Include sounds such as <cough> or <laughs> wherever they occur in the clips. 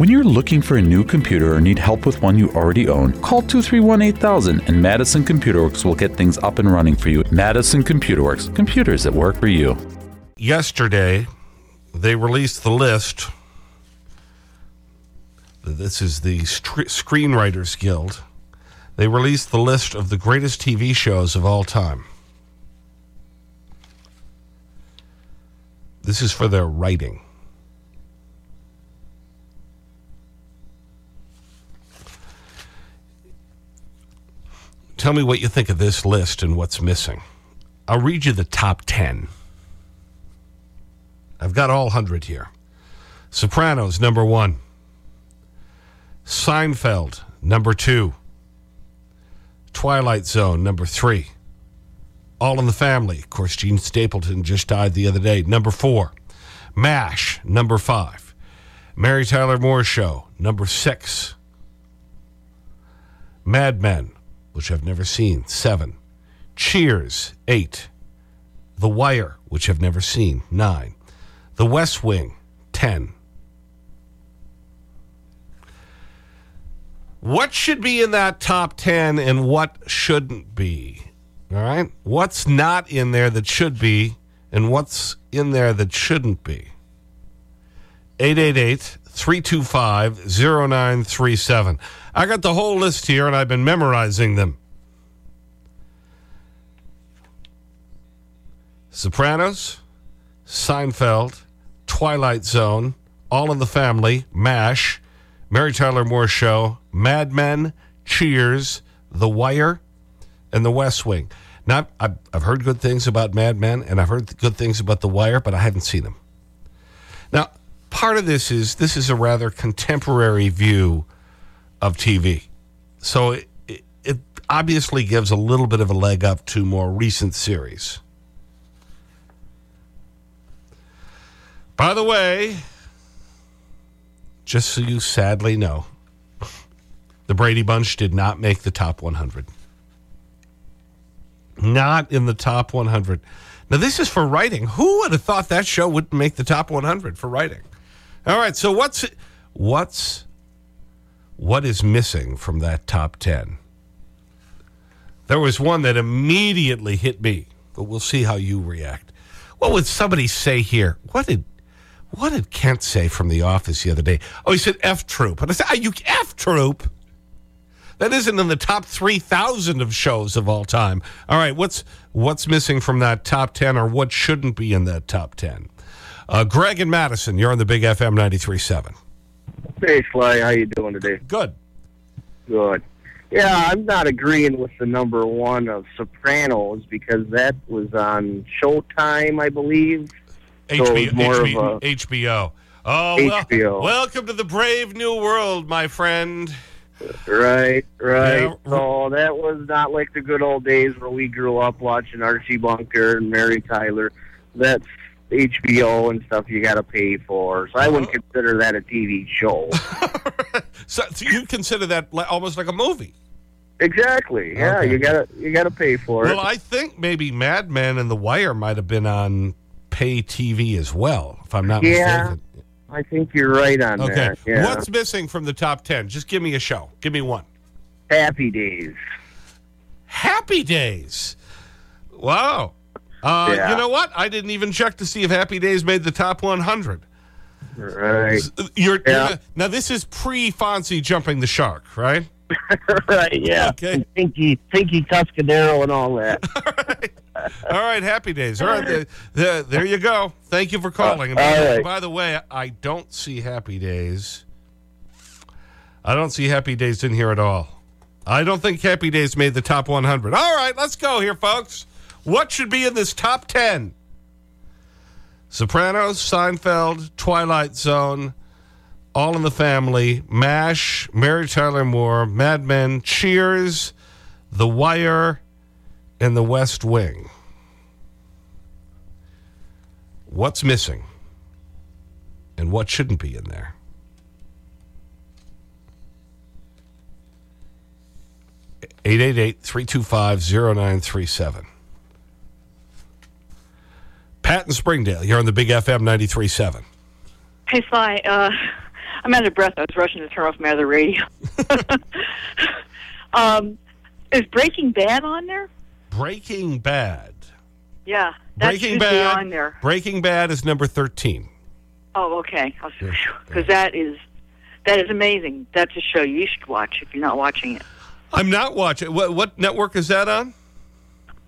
When you're looking for a new computer or need help with one you already own, call 231 8000 and Madison Computer Works will get things up and running for you. Madison Computer Works, computers that work for you. Yesterday, they released the list. This is the Screenwriters Guild. They released the list of the greatest TV shows of all time. This is for their writing. Tell me what you think of this list and what's missing. I'll read you the top 10. I've got all 100 here. Sopranos, number one. Seinfeld, number two. Twilight Zone, number three. All in the Family. Of course, Jean Stapleton just died the other day. Number four. MASH, number five. Mary Tyler Moore Show, number six. Mad Men, which I've never seen, seven. Cheers, eight. The Wire, which I've never seen, nine. The West Wing, 10. What should be in that top 10 and what shouldn't be? All right? What's not in there that should be and what's in there that shouldn't be? 888 325 0937. I got the whole list here and I've been memorizing them. Sopranos, Seinfeld, Twilight Zone, All in the Family, MASH, Mary Tyler Moore Show, Mad Men, Cheers, The Wire, and The West Wing. Now, I've, I've heard good things about Mad Men and I've heard good things about The Wire, but I haven't seen them. Now, part of this is this is a rather contemporary view of TV. So it, it, it obviously gives a little bit of a leg up to more recent series. By the way, just so you sadly know, the Brady Bunch did not make the top 100. Not in the top 100. Now, this is for writing. Who would have thought that show would make the top 100 for writing? All right, so what's, what's, what is missing from that top 10? There was one that immediately hit me, but we'll see how you react. What would somebody say here? What did what did Kent say from the office the other day? Oh, he said F Troop. And I said, Are you F Troop? That isn't in the top 3,000 of shows of all time. All right, what's, what's missing from that top 10 or what shouldn't be in that top 10? Uh, Greg and Madison, you're on the Big FM 93.7. Hey, Sly, how you doing today? Good. Good. Yeah, I'm not agreeing with the number one of Sopranos because that was on Showtime, I believe. HBO, HBO, HBO. Oh, HBO. Well, welcome to the brave new world, my friend. Right, right. Yeah. So that was not like the good old days where we grew up watching Archie Bunker and Mary Tyler. That's HBO and stuff you got to pay for. So I wouldn't uh-huh. consider that a TV show. <laughs> so, so, you consider that almost like a movie? Exactly. Yeah, okay. you got to you got to pay for well, it. Well, I think maybe Mad Men and The Wire might have been on pay TV as well, if I'm not yeah, mistaken. I think you're right on okay. that. Yeah. What's missing from the top 10? Just give me a show. Give me one. Happy Days. Happy Days. Wow. Uh, yeah. You know what? I didn't even check to see if Happy Days made the top 100. Right. You're, yeah. You're, now, this is pre-Fonzie jumping the shark, right? <laughs> right, yeah. Okay. Pinky, Pinky Tuscadero and all that. <laughs> all, right. all right, happy days. All right, there, there, there you go. Thank you for calling. Uh, by, right. by the way, I don't see happy days. I don't see happy days in here at all. I don't think happy days made the top 100. All right, let's go here, folks. What should be in this top 10? Sopranos, Seinfeld, Twilight Zone, all in the Family, MASH, Mary Tyler Moore, Mad Men, Cheers, The Wire, and The West Wing. What's missing? And what shouldn't be in there? Eight eight eight three two five zero nine three seven. Pat in Springdale, you're on the Big FM 93.7. Hey, Sly. Uh, I'm out of breath. I was rushing to turn off my other radio. <laughs> <laughs> um, is Breaking Bad on there? Breaking Bad. Yeah, that Breaking should be Bad. on there. Breaking Bad is number 13. Oh, okay. Because <sighs> that is that is amazing. That's a show you should watch if you're not watching it. I'm not watching. What, what network is that on?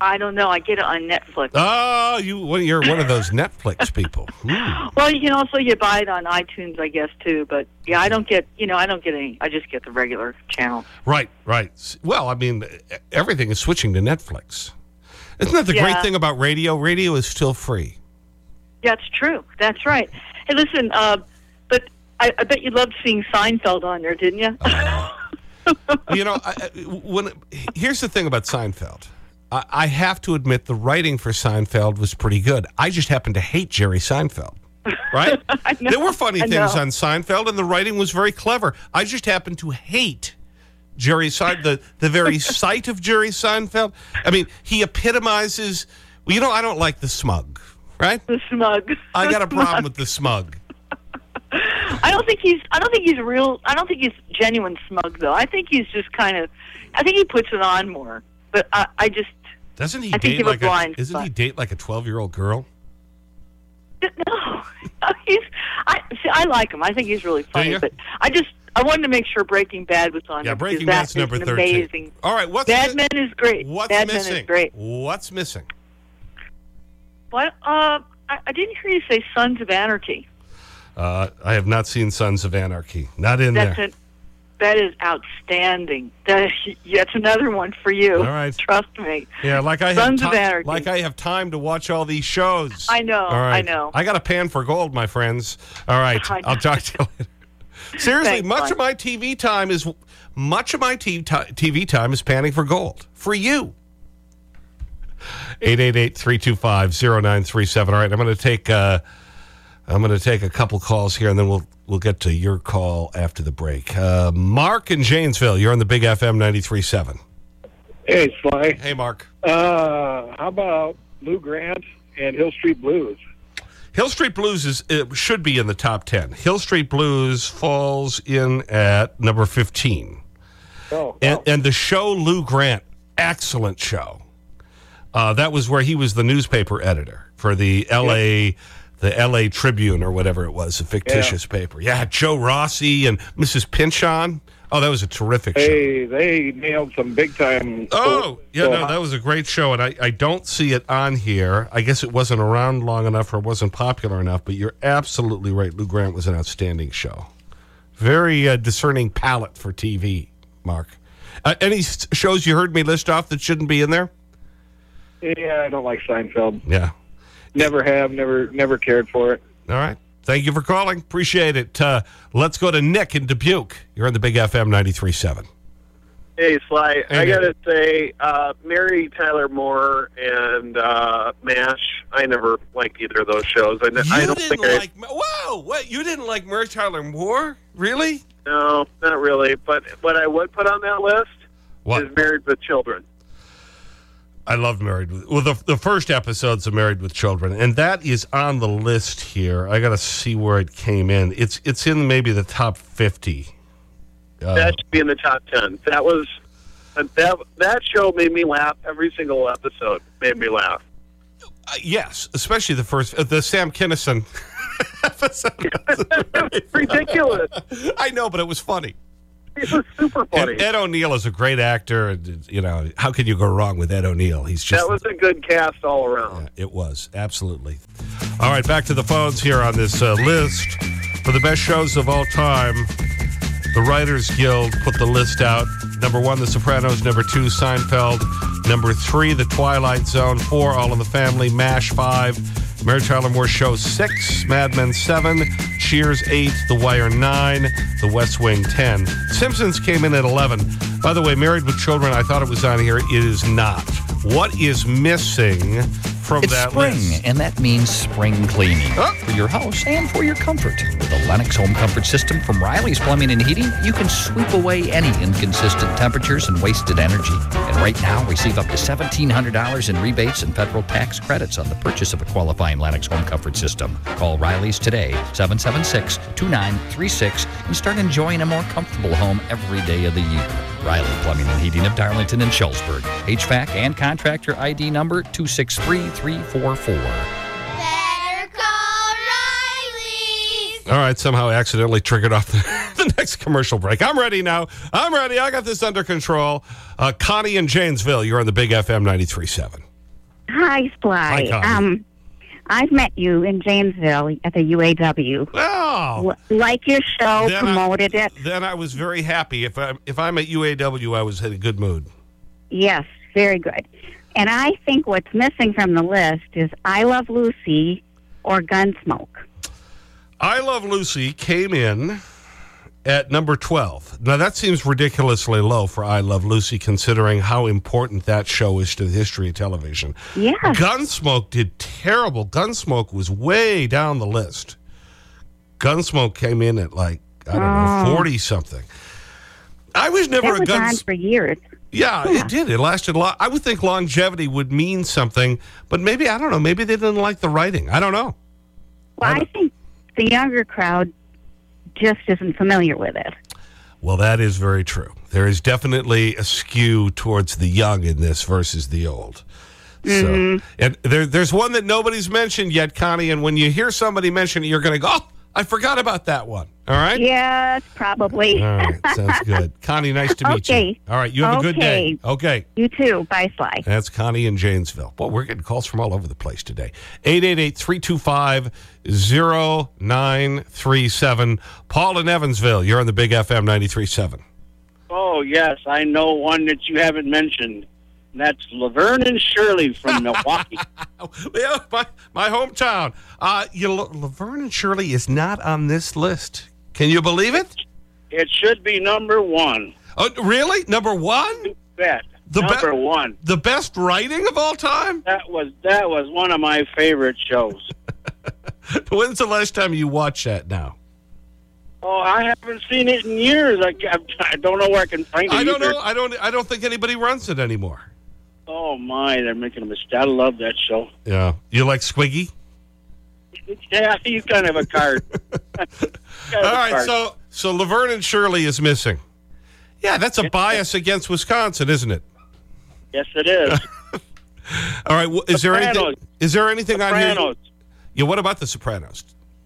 I don't know. I get it on Netflix. Oh, you, well, you're one of those <laughs> Netflix people. Hmm. Well, you can also you buy it on iTunes, I guess, too. But yeah, I don't get you know I don't get any. I just get the regular channel. Right, right. Well, I mean, everything is switching to Netflix. Isn't that the great thing about radio? Radio is still free. That's true. That's right. Hey, listen. Uh, but I, I bet you loved seeing Seinfeld on there, didn't you? <laughs> you know, I, I- when here's the thing about Seinfeld. I, I have to admit the writing for Seinfeld was pretty good. I just happen to hate Jerry Seinfeld. Right? <laughs> Know. There were funny I things know. on Seinfeld, and the writing was very clever. I just happen to hate Jerry Seinfeld, the, the very <laughs> sight of Jerry Seinfeld. I mean, he epitomizes, well, you know, I don't like the smug, right? the smug. I got a problem with the smug. <laughs> I don't think he's. I don't think he's real. I don't think he's genuine smug though. I think he's just kind of. I think he puts it on more. But I, I just Doesn't he I date like a blind Isn't he date like a 12 year old girl? <laughs> no. <laughs> he's. I see. I like him. I think he's really funny. But I just. I wanted to make sure Breaking Bad was on. Yeah, Breaking Bad's number 13. Amazing. All right, what's Bad Men is great. What's Bad missing? Men is great. What's missing? What? Uh, I, I didn't hear you say Sons of Anarchy. Uh, I have not seen Sons of Anarchy. Not in That's there. That is outstanding. That, that's another one for you. All right. Trust me. Yeah, like I Sons have of Anarchy. like I have time to watch all these shows. I know, All right. I know. I got a pan for gold, my friends. All right, <laughs> I'll talk to you later. Seriously, Thanks, much of my TV time is much of my TV, TV time is panning for gold for you. 888-325-0937. All right, I'm going to take uh, I'm going to take a couple calls here, and then we'll we'll get to your call after the break. Uh, Mark in Janesville, you're on the Big FM 93.7. Hey, Sly. Hey, Mark. Uh, how about Lou Grant and Hill Street Blues? Hill Street Blues is, it should be in the top 10. Hill Street Blues falls in at number 15. Oh, And, and the show Lou Grant, excellent show. Uh, that was where he was the newspaper editor for the L.A. The L.A. Tribune or whatever it was, a fictitious paper. Yeah, Joe Rossi and Mrs. Pynchon. Oh, that was a terrific show. hey, they nailed some big time. Oh, yeah, no, that was a great show, and I, I don't see it on here. I guess it wasn't around long enough or wasn't popular enough, but you're absolutely right. Lou Grant was an outstanding show. Very uh, discerning palette for TV, Mark. Uh, any shows you heard me list off that shouldn't be in there? Yeah, I don't like Seinfeld. Yeah. Never have, never, never cared for it. All right. Thank you for calling. Appreciate it. Uh, let's go to Nick in Dubuque. You're on the Big FM 93.7. Hey, Sly. Hey, I gotta say, uh, Mary Tyler Moore and uh, Mash. I never liked either of those shows. I, You don't didn't think I, like... Whoa! What? You didn't like Mary Tyler Moore? Really? no, not really. But what I would put on that list What? is Married with Children. I love Married with well the the first episodes of Married with Children, and that is on the list here. I got to see where it came in. It's it's in maybe the top fifty. Uh, that should be in the top ten. That was uh, that that show made me laugh. Every single episode made me laugh. uh, yes, especially the first uh, the Sam Kinison <laughs> episode. <laughs> Ridiculous. I know, but it was funny. It was super funny. And Ed O'Neill is a great actor, and you know how can you go wrong with Ed O'Neill? He's just that was a good cast all around. It was, absolutely. All right, back to the phones here on this uh, list for the best shows of all time. The Writers Guild put the list out. Number one, The Sopranos. Number two, Seinfeld. Number three, The Twilight Zone. Four, All in the Family. MASH, five. Mary Tyler Moore Show, six. Mad Men, seven. Cheers, eight. The Wire, nine. The West Wing, 10. Simpsons came in at 11. By the way, Married with Children, I thought it was on here. It is not. What is missing from it's that spring, list. and that means spring cleaning Huh? for your house and for your comfort. With a Lennox home comfort system from Riley's Plumbing and Heating, you can sweep away any inconsistent temperatures and wasted energy. And right now, receive up to $1,700 in rebates and federal tax credits on the purchase of a qualifying Lennox home comfort system. Call Riley's today, 776 2936, and start enjoying a more comfortable home every day of the year. Riley Plumbing and Heating of Darlington and Shullsburg. HVAC and contractor ID number 263344. Better call Riley's. All right, somehow I accidentally triggered off the, <laughs> the next commercial break. I'm ready now. I'm ready. I got this under control. Uh, Connie in Janesville, you're on the Big FM 93.7. Hi, Sly. Hi, Connie. um, I've met you in Janesville at the UAW. Oh, like your show, Then I- promoted it. then I was very happy. If I'm, if I'm at UAW, I was in a good mood. Yes, very good. And I think what's missing from the list is I Love Lucy or Gunsmoke. I Love Lucy came in at number 12. Now, that seems ridiculously low for I Love Lucy, considering how important that show is to the history of television. Yeah. Gunsmoke did terrible. Gunsmoke was way down the list. Gunsmoke came in at like, I don't know, mm. 40 something. I was never That a on for years. Yeah, it did. It lasted a lot. I would think longevity would mean something, but maybe, I don't know, maybe they didn't like the writing. I don't know. Well, I think the younger crowd just isn't familiar with it. Well, that is very true. There is definitely a skew towards the young in this versus the old. So, mm-hmm. and there, there's one that nobody's mentioned yet, Connie. And when you hear somebody mention it, you're going to go, oh, I forgot about that one. All right? Yes, probably. All right. Sounds good. <laughs> Connie, nice to meet you. Okay. All right. You have a good day. Okay. Okay. You too. Bye, Sly. That's Connie in Janesville. Well, we're getting calls from all over the place today. 888 325 0937. Paul in Evansville, you're on the Big FM 93.7. Oh, yes, I know one that you haven't mentioned. And that's Laverne and Shirley from Milwaukee. <laughs> Yeah, my, my hometown. Uh, you, Laverne and Shirley is not on this list. Can you believe it? It should be number one. Oh, really? Number one? Bet. The be- number one. The best writing of all time? That was that was one of my favorite shows. <laughs> When's the last time you watched that now? Oh, I haven't seen it in years. I, I, I don't know where I can find it. I don't either. know. I don't. I don't think anybody runs it anymore. Oh my, they're making a mistake. I love that show. Yeah. You like Squiggy? Yeah, he's kind of a card. <laughs> All right. card. So so Laverne and Shirley is missing. Yeah, that's a bias against Wisconsin, isn't it? yes, it is. <laughs> All right. well, Is there anything? Is there anything on here? Sopranos. Yeah. What about the Sopranos?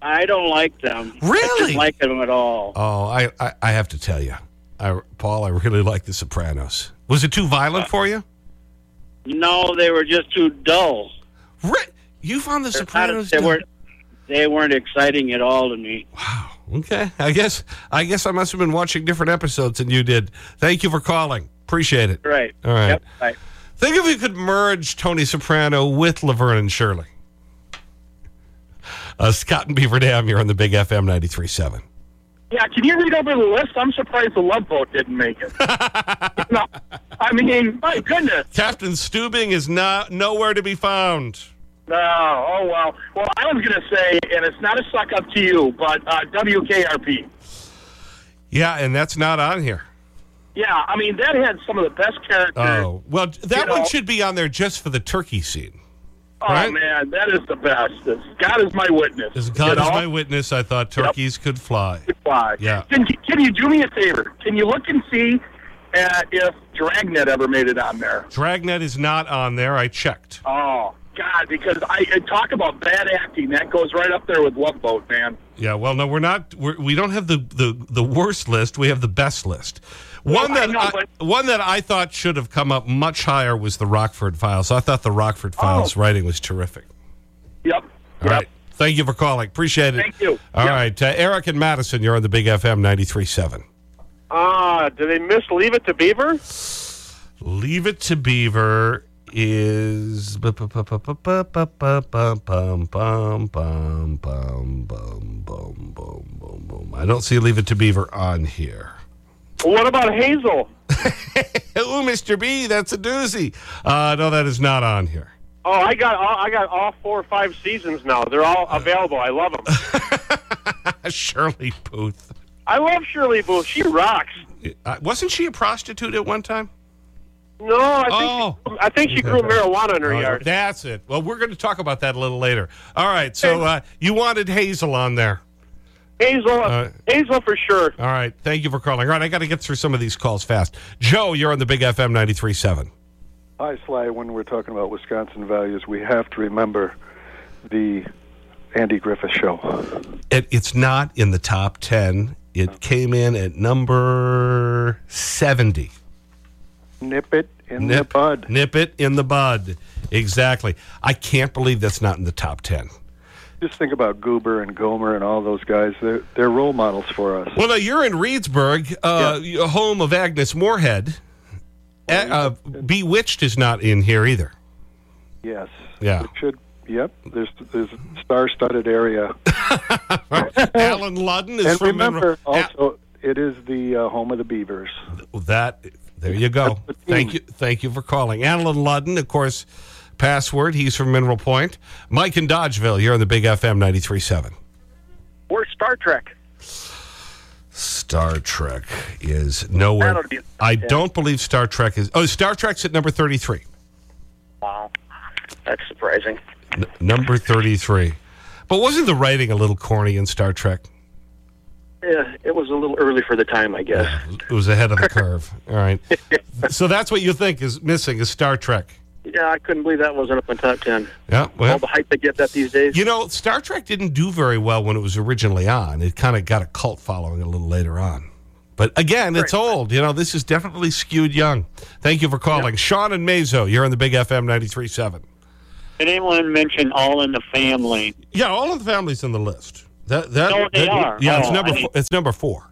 I don't like them. I Really? don't like them at all. Oh, I, I, I have to tell you, I, Paul, I really like The Sopranos. Was it too violent uh, for you? No, they were just too dull. Ri- You found The They're not- Sopranos? they dull? weren't. They weren't exciting at all to me. Wow. Okay. I guess I guess I must have been watching different episodes than you did. Thank you for calling. Appreciate it. Right. All right. Yep. Right. Think if you could merge Tony Soprano with Laverne and Shirley. Uh, Scott and Beaver Dam, you're on the Big FM 93.7. Yeah, can you read over the list? I'm surprised the Love Boat didn't make it. <laughs> no, I mean, my goodness. Captain Stubing is not nowhere to be found. No, oh well. Well, I was going to say, and it's not a suck up to you, but uh, WKRP. Yeah, and that's not on here. Yeah, I mean that had some of the best characters. Oh, well, that one know- should be on there just for the turkey scene. Oh, right. man, that is the best. It's, God is my witness. As God is know? my witness, I thought turkeys could fly. Why? Yeah. Can, can you do me a favor? Can you look and see uh, if Dragnet ever made it on there? Dragnet is not on there. I checked. Oh God, because I, I talk about bad acting. That goes right up there with Love Boat, man. Yeah, well, no, we're not. We're, we don't have the, the, the worst list. We have the best list. One Well, I that know, I, one that I thought should have come up much higher was the Rockford Files. I thought the Rockford Files Oh. writing was terrific. Yep. All yep. right. Thank you for calling. Appreciate it. Thank you. All Yep. right, uh, Eric and Madison, you're on the Big FM 93.7. Ah, did they miss Leave It to Beaver? Leave It to Beaver is. I don't see Leave It to Beaver on here. What about Hazel? <laughs> Oh, Mr. B, that's a doozy. Uh, no, that is not on here. Oh, I got all, I got all four or five seasons now. They're all available. I love them. <laughs> Shirley Booth. I love Shirley Booth. She rocks. Uh, wasn't she a prostitute at one time? No, I think Oh. she, I think she grew marijuana in her Oh, yard. That's it. Well, we're going to talk about that a little later. All right. So uh, you wanted Hazel on there. Hazel, Uh, Hazel for sure. All right. Thank you for calling. All right. I got to get through some of these calls fast. Joe, you're on the Big FM 93.7. Hi, Sly. When we're talking about Wisconsin values, we have to remember the Andy Griffith Show. It, it's not in the top 10. It came in at number 70. Nip it in Nip, the bud. Nip it in the bud. Exactly. I can't believe that's not in the top 10. Just think about Goober and Gomer and all those guys. They're, they're role models for us. Well, now you're in Reedsburg, uh, home of Agnes Moorehead. Uh, uh, Bewitched is not in here either. Yes. Yeah. It should. Yep. There's there's a star-studded area. <laughs> Allen Ludden is and from remember, Monroe- also, it is the uh, home of the Beavers. That there you go. Thank you, thank you for calling, Allen Ludden, of course. Password. He's from Mineral Point. Mike in Dodgeville. You're on the Big FM 93.7. Where's Star Trek? Star Trek is nowhere. I don't believe Star Trek is. Oh, Star Trek's at number 33. Wow, that's surprising. Number 33. But wasn't the writing a little corny in Star Trek? Yeah, it was a little early for the time, I guess. It was ahead of the curve. All right. <laughs> So that's what you think is missing is Star Trek. Yeah, I couldn't believe that wasn't up in top ten. Yeah, well. All the hype they get that these days. You know, Star Trek didn't do very well when it was originally on. It kind of got a cult following a little later on. But again, it's old. You know, this is definitely skewed young. Thank you for calling. Sean and Mazo, you're on the Big FM 93.7. Did anyone mention All in the Family? Yeah, all of the families in the list. That, that, Oh, they that- are. Yeah, it's, Oh, number I four, it's number four.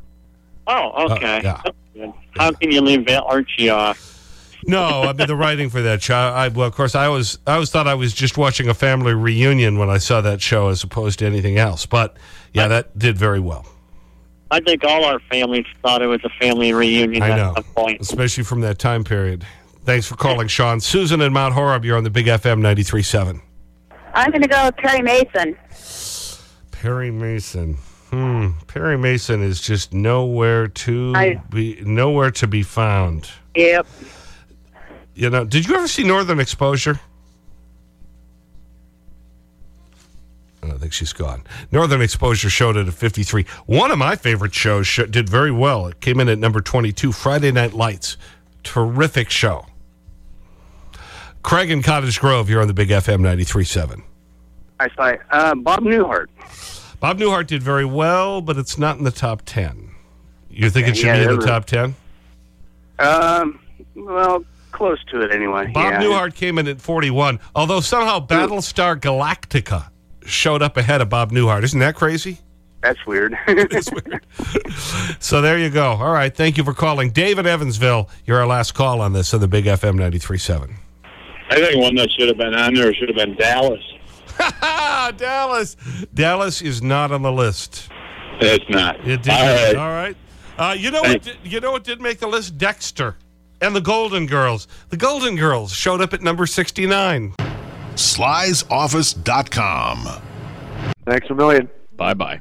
Oh, uh, okay. yeah. That's good. How can you leave Archie off? No, I mean, the writing for that show, I, well, of course, I, was, I always thought I was just watching a family reunion when I saw that show as opposed to anything else. But, yeah, that did very well. I think all our families thought it was a family reunion I at know, some point. especially from that time period. Thanks for calling, Sean. Susan in Mount Horeb, you're on the Big FM 93.7. I'm going to go with Perry Mason. Perry Mason. Hmm. Perry Mason is just nowhere to I- be nowhere to be found. Yep. You know, did you ever see Northern Exposure? I don't think she's gone. Northern Exposure showed it at 53. One of my favorite shows did very well. It came in at number 22, Friday Night Lights. Terrific show. Craig in Cottage Grove, you're on the Big FM 93.7. I saw uh, Bob Newhart. Bob Newhart did very well, but it's not in the top 10. You think it should Yeah, be in the top 10? Um, well, close to it anyway. Bob yeah. Newhart came in at 41, although somehow Battlestar Galactica showed up ahead of Bob Newhart. Isn't that crazy? That's weird. <laughs> <laughs> So there you go. All right. Thank you for calling. David Evansville, you're our last call on this on the Big FM 93.7. I think one that should have been on there should have been Dallas. <laughs> Dallas. Dallas is not on the list. It's not. It did. All right. All right. Uh, you, know what, did- you know what did make the list? Dexter and the Golden Girls. The Golden Girls showed up at number 69. Sly'sOffice.com. Thanks a million. Bye bye.